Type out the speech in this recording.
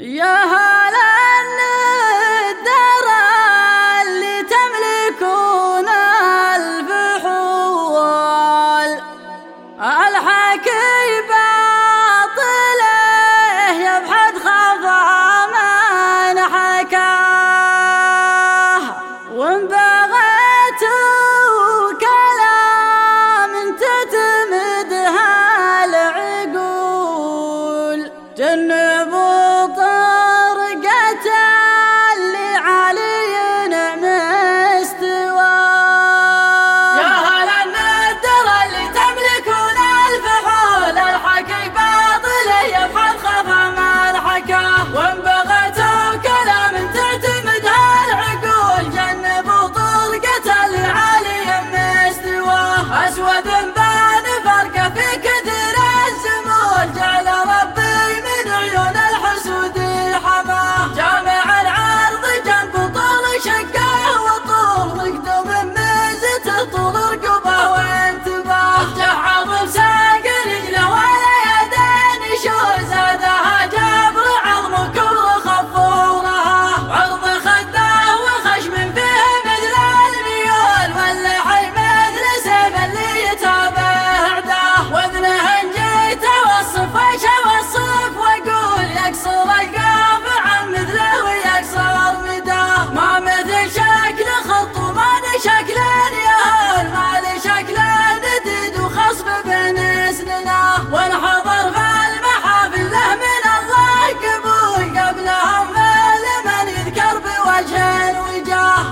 Yeah,